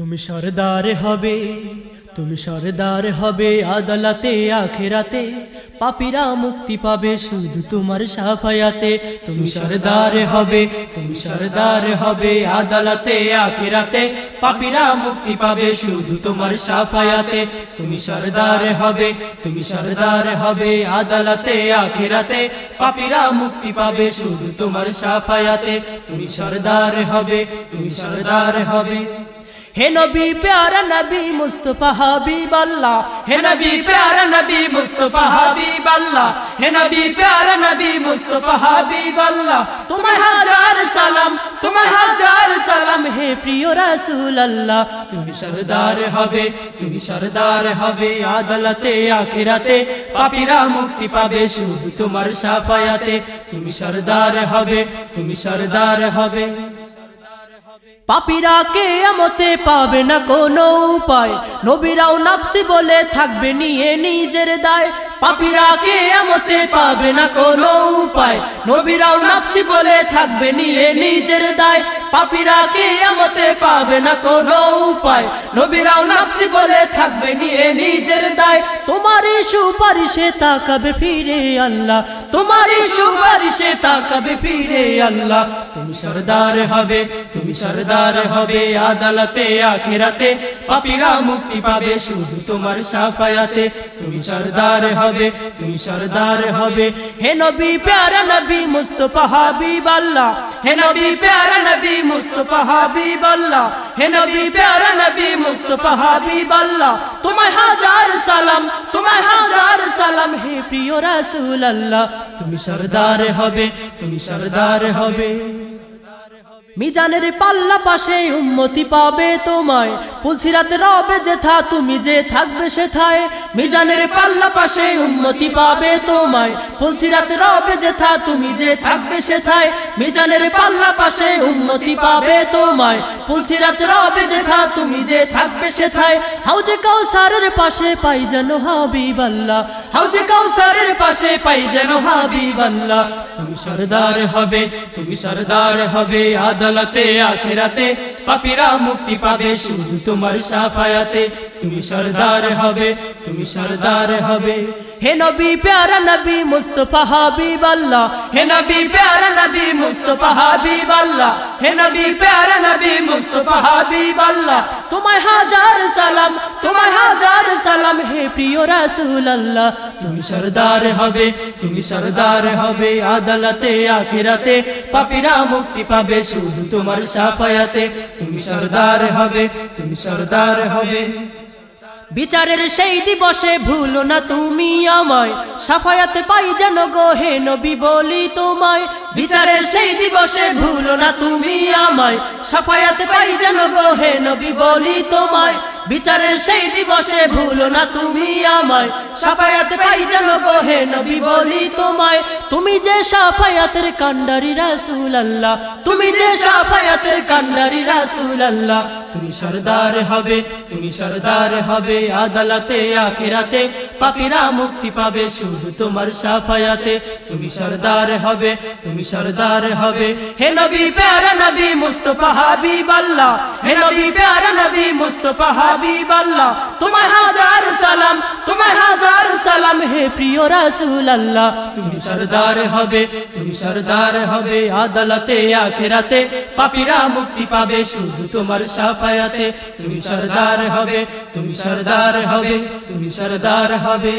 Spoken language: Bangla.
তুমি সরদার হবে, তুমি সরদার হবে আদালতে, আখেরাতে। পাপিরা মুক্তি পাবে শুধু তোমার সাফায়াতে। তুমি সরদার হবে, তুমি সরদার হবে আদালতে, আখেরাতে। পাপিরা মুক্তি পাবে শুধু তোমার সাফায়াতে। তুমি সরদার হবে, তুমি সরদার হবে আদালতে, আখেরাতে। পাপিরা মুক্তি পাবে শুধু তোমার সাফায়াতে। তুমি সরদার হবে, তুমি সরদার হবে। হে নবী প্যারা নবী মুস্তফা হাবিব আল্লাহ হে নবী প্যারা নবী মুস্তফা হাবিব আল্লাহ হে নবী প্যারা নবী মুস্তফা হাবিব আল্লাহ তোমার হাজার সালাম তোমার হাজার সালাম হে প্রিয় রাসূল আল্লাহ তুমি সরদার হবে তুমি সরদার হবে আদালতে আখিরাতে পাপীরা মুক্তি পাবে শুধু তোমার সাফায়াতে তুমি সরদার হবে তুমি সরদার হবে পাপিরা কে আমতে পাবে না কোনো উপায়। নবীরাও নাপসি বলে থাকবে, নিয়ে নিজের দায়। পাপিরা কে আমতে পাবে না কোনো উপায়। নবীরাও নাপসি বলে থাকবে, নিয়ে নিজের দায়। পাপিরা কে আমতে পাবে না কোনো উপায়। নবীরাও নাফসি বলে থাকবে, নিয়ে নিজের দায়। তোমারই সুপারিশে তাকাবে ফিরে আল্লাহ। তোমারই সুপারিশে তাকাবে ফিরে আল্লাহ। তুমি সরদার হবে, তুমি সরদার হবে আদালতে, আখেরাতে। পাপিরা মুক্তি পাবে শুধু তোমার সাফায়াতে। তুমি সরদার হবে, তুমি সরদার হবে। হে নবী, প্যারা নবী, মুস্তফা হাবিব আল্লাহ হে নবী, প্যারা নবী মুস্তফা হাবিব আল্লাহ হে নবী, প্যারা নবী মুস্তফা হাবিব আল্লাহ তোমায় হাজার সালাম, তোমায় হাজার সালাম। হে প্রিয় রাসূল আল্লাহ তুমি সরদার হবে, তুমি সরদার হবে। মিজানের পাল্লা পাশে উন্মতি পাবে তোমায়। পুলসিরাতে রবে যেথা, তুমি যে থাকবে সেথায়। মিজানের পাল্লা পাশে উন্মতি পাবে তোমায়। পুলসিরাতে রবে যেথা, তুমি যে থাকবে সেথায়। মিজানের পাল্লা পাশে উন্মতি পাবে তোমায়। পুলসিরাতে রবে যেথা, তুমি যে থাকবে সেথায়। হাউজে কাউসারের পাশে পাই যেন হাবিব আল্লাহ হাউজে কাউসারের পাশে পাই যেন হাবিব আল্লাহ তুমি সরদার হবে, তুমি সরদার হবে আদালতে আখেরাতে পাপিরা মুক্তি পাবে শুধু তোমার সাফায়াতে। তুমি সরদার হবে তুমি সরদার হবে। হে নবী প্যারা নবী মুস্তফা হাবিব আল্লাহ হে নবী প্যারা নবী মুস্তফা হাবিব আল্লাহ হে নবী প্যারা নবী মুস্তফা হাবিব আল্লাহ তোমায় হাজার সালাম, তোমায় হাজার সালাম, হে প্রিয় রাসুলাল্লাহ। তুমি হবে, তুমি সরদার হবে আদালতে, আখিরাতে। পাপীরা মুক্তি পাবে শুধু তোমার সাফায়াতে। তুমি সরদার হবে, তুমি সরদার হবে। বিচারের সেই দিবসে ভুলো না তুমি আমায়। সাফায়াত পাই যেন গো, হে নবী বলি তোমায়। বিচারের সেই দিবসে ভুলো না তুমি আমায়। সাফায়াত পাই যেন গো, হে নবী বলি তোমায়। বিচারের সেই দিবসে ভুলো না তুমি আমায়। সাফায়াতে পাই যেন গো হে নবী, বলি তোমায়। তুমি যে সাফায়াতের কান্ডারি রাসূল আল্লাহ তুমি যে সাফায়াতের কান্ডারি রাসূল আল্লাহ তুমি সরদার হবে, তুমি সরদার হবে আদালতে, আখিরাতে। পাপীরা মুক্তি পাবে শুধু তোমার সাফায়াতে। তুমি সরদার হবে, তুমি সরদার হবে। হে নবী, প্যারা নবী, মুস্তফা হাবিব আল্লাহ হে নবী, প্যারা নবী, মুস্তফা হাবিব আল্লাহ হাজার সালাম, তোমায় হাজার সালাম, হে প্রিয় রাসূল তুমি সরদার হবে, তুমি সরদার হবে আদালতে, আখিরাতে। পাপীরা মুক্তি পাবে শুধু তোমার সাফায়াতে। তুমি সরদার হবে, তুমি সরদার হবে, তুমি সরদার হবে।